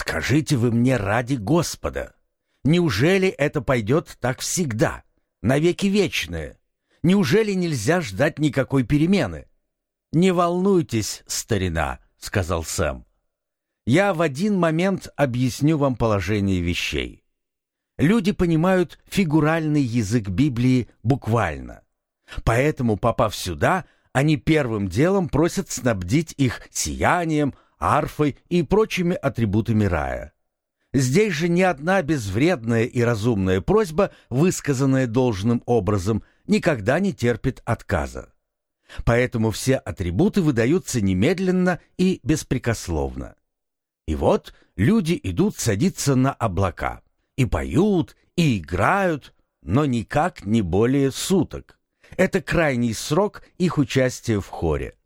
Скажите вы мне ради Господа, неужели это пойдет так всегда, навеки вечное? Неужели нельзя ждать никакой перемены? Не волнуйтесь, старина, сказал Сэм. Я в один момент объясню вам положение вещей. Люди понимают фигуральный язык Библии буквально. Поэтому, попав сюда, они первым делом просят снабдить их сиянием, арфой и прочими атрибутами рая. Здесь же ни одна безвредная и разумная просьба, высказанная должным образом, никогда не терпит отказа. Поэтому все атрибуты выдаются немедленно и беспрекословно. И вот люди идут садиться на облака, и поют, и играют, но никак не более суток. Это крайний срок их участия в хоре.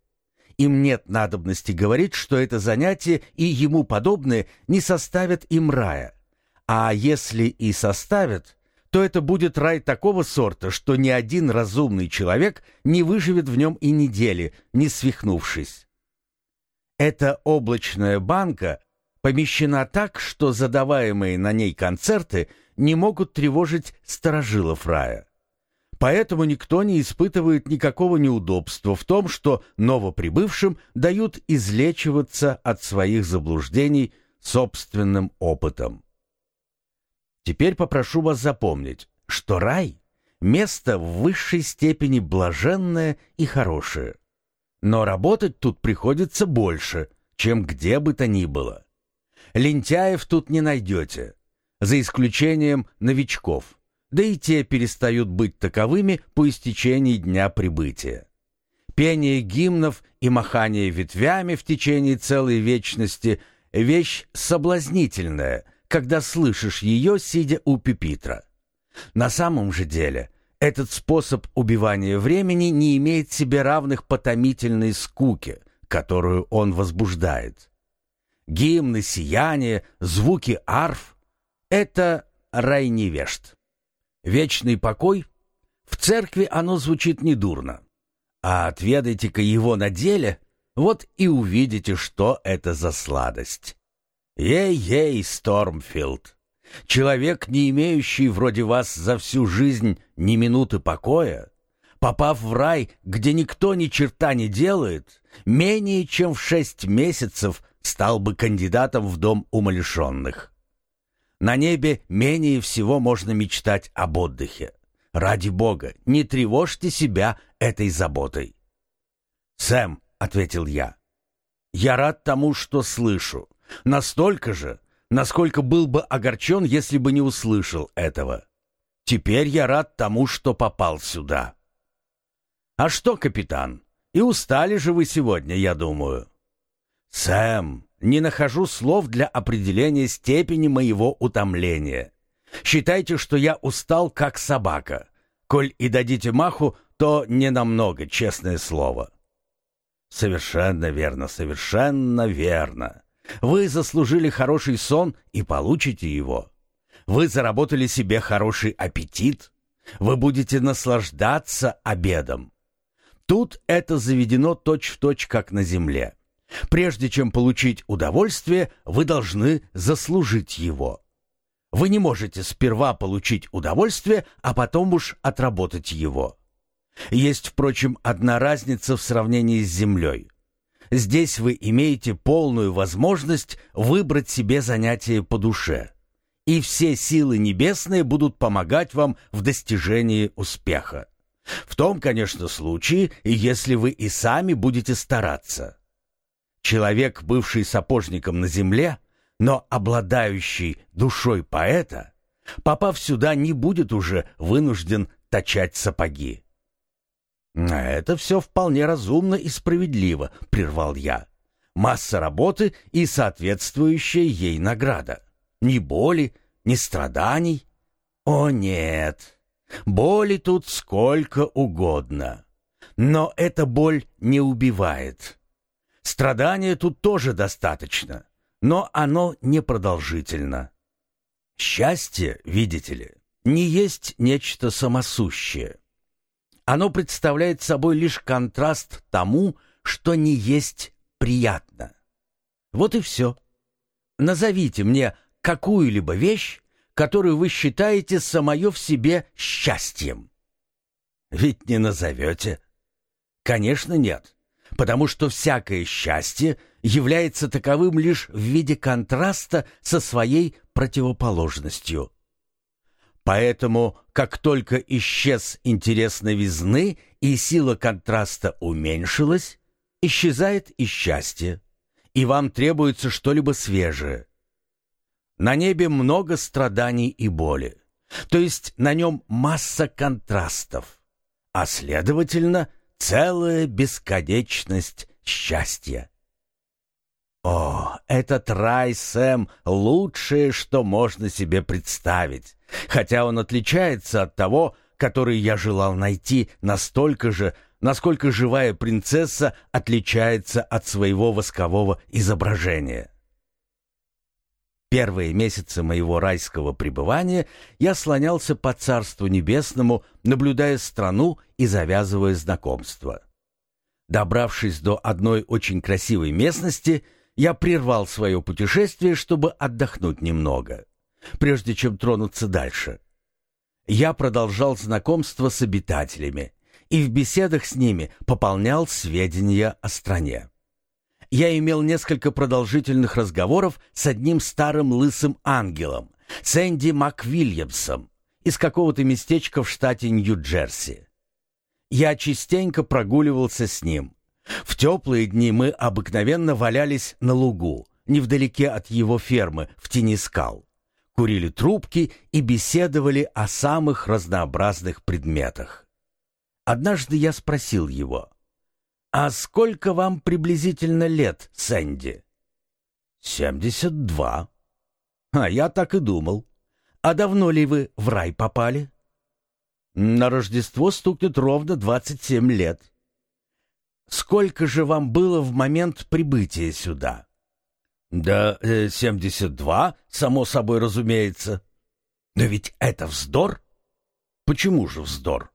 Им нет надобности говорить, что это занятие и ему подобное не составят им рая. А если и составят, то это будет рай такого сорта, что ни один разумный человек не выживет в нем и недели, не свихнувшись. Эта облачная банка помещена так, что задаваемые на ней концерты не могут тревожить сторожилов рая. Поэтому никто не испытывает никакого неудобства в том, что новоприбывшим дают излечиваться от своих заблуждений собственным опытом. Теперь попрошу вас запомнить, что рай — место в высшей степени блаженное и хорошее. Но работать тут приходится больше, чем где бы то ни было. Лентяев тут не найдете, за исключением новичков да и те перестают быть таковыми по истечении дня прибытия. Пение гимнов и махание ветвями в течение целой вечности — вещь соблазнительная, когда слышишь ее, сидя у пепитра. На самом же деле этот способ убивания времени не имеет себе равных по томительной скуке, которую он возбуждает. Гимны, сияние, звуки арф — это рай невежд. Вечный покой? В церкви оно звучит недурно. А отведайте-ка его на деле, вот и увидите, что это за сладость. Ей-ей, Стормфилд! Человек, не имеющий вроде вас за всю жизнь ни минуты покоя, попав в рай, где никто ни черта не делает, менее чем в шесть месяцев стал бы кандидатом в дом умалишенных. На небе менее всего можно мечтать об отдыхе. Ради бога, не тревожьте себя этой заботой. «Сэм», — ответил я, — «я рад тому, что слышу. Настолько же, насколько был бы огорчен, если бы не услышал этого. Теперь я рад тому, что попал сюда». «А что, капитан, и устали же вы сегодня, я думаю». «Сэм, не нахожу слов для определения степени моего утомления. Считайте, что я устал, как собака. Коль и дадите маху, то не намного, честное слово. Совершенно верно, совершенно верно. Вы заслужили хороший сон и получите его. Вы заработали себе хороший аппетит. Вы будете наслаждаться обедом. Тут это заведено точь-в-точь, точь, как на земле. Прежде чем получить удовольствие, вы должны заслужить его. Вы не можете сперва получить удовольствие, а потом уж отработать его. Есть, впрочем, одна разница в сравнении с землей. Здесь вы имеете полную возможность выбрать себе занятие по душе. И все силы небесные будут помогать вам в достижении успеха. В том, конечно, случае, если вы и сами будете стараться. Человек, бывший сапожником на земле, но обладающий душой поэта, попав сюда, не будет уже вынужден точать сапоги. «Это все вполне разумно и справедливо», — прервал я. «Масса работы и соответствующая ей награда. Ни боли, ни страданий. О, нет! Боли тут сколько угодно. Но эта боль не убивает. Страдания тут тоже достаточно, но оно непродолжительно. Счастье, видите ли, не есть нечто самосущее. Оно представляет собой лишь контраст тому, что не есть приятно. Вот и все. назовите мне какую-либо вещь, которую вы считаете самое в себе счастьем. Ведь не назовете. Конечно, нет, потому что всякое счастье является таковым лишь в виде контраста со своей противоположностью. Поэтому, как только исчез интерес новизны и сила контраста уменьшилась, исчезает и счастье, и вам требуется что-либо свежее. На небе много страданий и боли, то есть на нем масса контрастов, а следовательно, целая бесконечность счастья. О, этот рай, Сэм, лучшее, что можно себе представить, хотя он отличается от того, который я желал найти, настолько же, насколько живая принцесса отличается от своего воскового изображения. Первые месяцы моего райского пребывания я слонялся по Царству Небесному, наблюдая страну и завязывая знакомства. Добравшись до одной очень красивой местности, я прервал свое путешествие, чтобы отдохнуть немного, прежде чем тронуться дальше. Я продолжал знакомство с обитателями и в беседах с ними пополнял сведения о стране. Я имел несколько продолжительных разговоров с одним старым лысым ангелом, Сэнди МакВильямсом, из какого-то местечка в штате Нью-Джерси. Я частенько прогуливался с ним, в теплые дни мы обыкновенно валялись на лугу, невдалеке от его фермы, в тени скал. Курили трубки и беседовали о самых разнообразных предметах. Однажды я спросил его, «А сколько вам приблизительно лет, Сэнди?» «Семьдесят два». «А я так и думал. А давно ли вы в рай попали?» «На Рождество стукнет ровно двадцать семь лет». Сколько же вам было в момент прибытия сюда? Да, э, семьдесят два, само собой разумеется. Но ведь это вздор. Почему же вздор?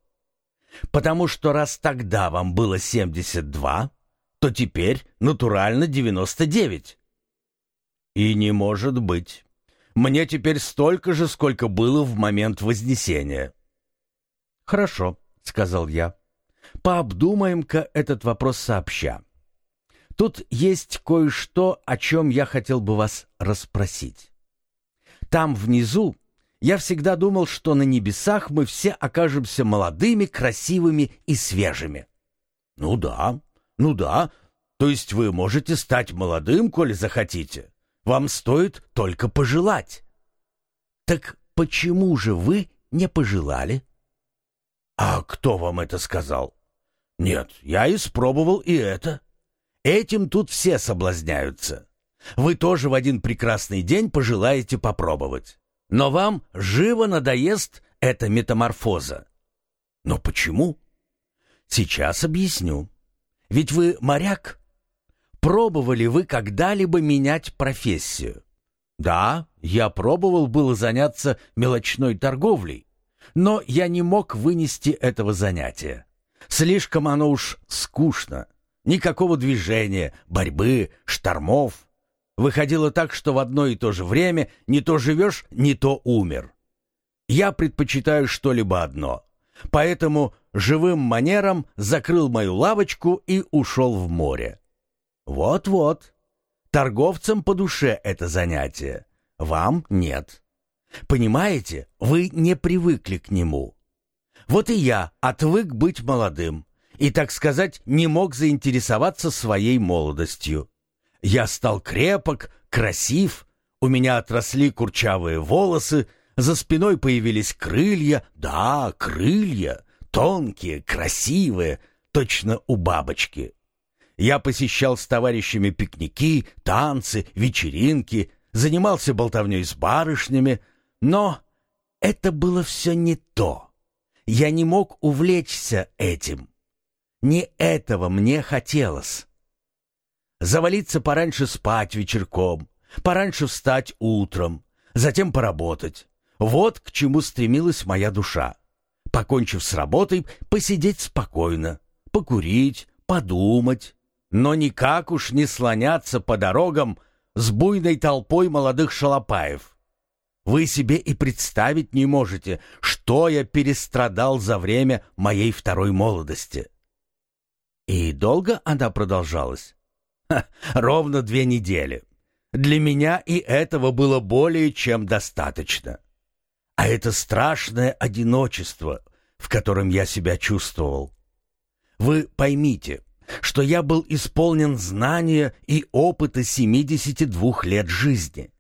Потому что раз тогда вам было семьдесят два, то теперь натурально девяносто девять. И не может быть. Мне теперь столько же, сколько было в момент Вознесения. Хорошо, сказал я. Пообдумаем-ка этот вопрос сообща. Тут есть кое-что, о чем я хотел бы вас расспросить. Там внизу я всегда думал, что на небесах мы все окажемся молодыми, красивыми и свежими. Ну да, ну да, то есть вы можете стать молодым, коли захотите. Вам стоит только пожелать. Так почему же вы не пожелали? А кто вам это сказал? Нет, я испробовал и это. Этим тут все соблазняются. Вы тоже в один прекрасный день пожелаете попробовать. Но вам живо надоест эта метаморфоза. Но почему? Сейчас объясню. Ведь вы моряк. Пробовали вы когда-либо менять профессию? Да, я пробовал было заняться мелочной торговлей, но я не мог вынести этого занятия. Слишком оно уж скучно. Никакого движения, борьбы, штормов. Выходило так, что в одно и то же время не то живешь, не то умер. Я предпочитаю что-либо одно. Поэтому живым манером закрыл мою лавочку и ушел в море. Вот-вот. Торговцам по душе это занятие. Вам нет. Понимаете, вы не привыкли к нему. Вот и я отвык быть молодым и, так сказать, не мог заинтересоваться своей молодостью. Я стал крепок, красив, у меня отросли курчавые волосы, за спиной появились крылья, да, крылья, тонкие, красивые, точно у бабочки. Я посещал с товарищами пикники, танцы, вечеринки, занимался болтовней с барышнями, но это было все не то. Я не мог увлечься этим. Не этого мне хотелось. Завалиться пораньше спать вечерком, пораньше встать утром, затем поработать. Вот к чему стремилась моя душа. Покончив с работой, посидеть спокойно, покурить, подумать, но никак уж не слоняться по дорогам, с буйной толпой молодых шалопаев. Вы себе и представить не можете, что я перестрадал за время моей второй молодости. И долго она продолжалась? Ха, ровно две недели. Для меня и этого было более чем достаточно. А это страшное одиночество, в котором я себя чувствовал. Вы поймите, что я был исполнен знания и опыта 72 лет жизни.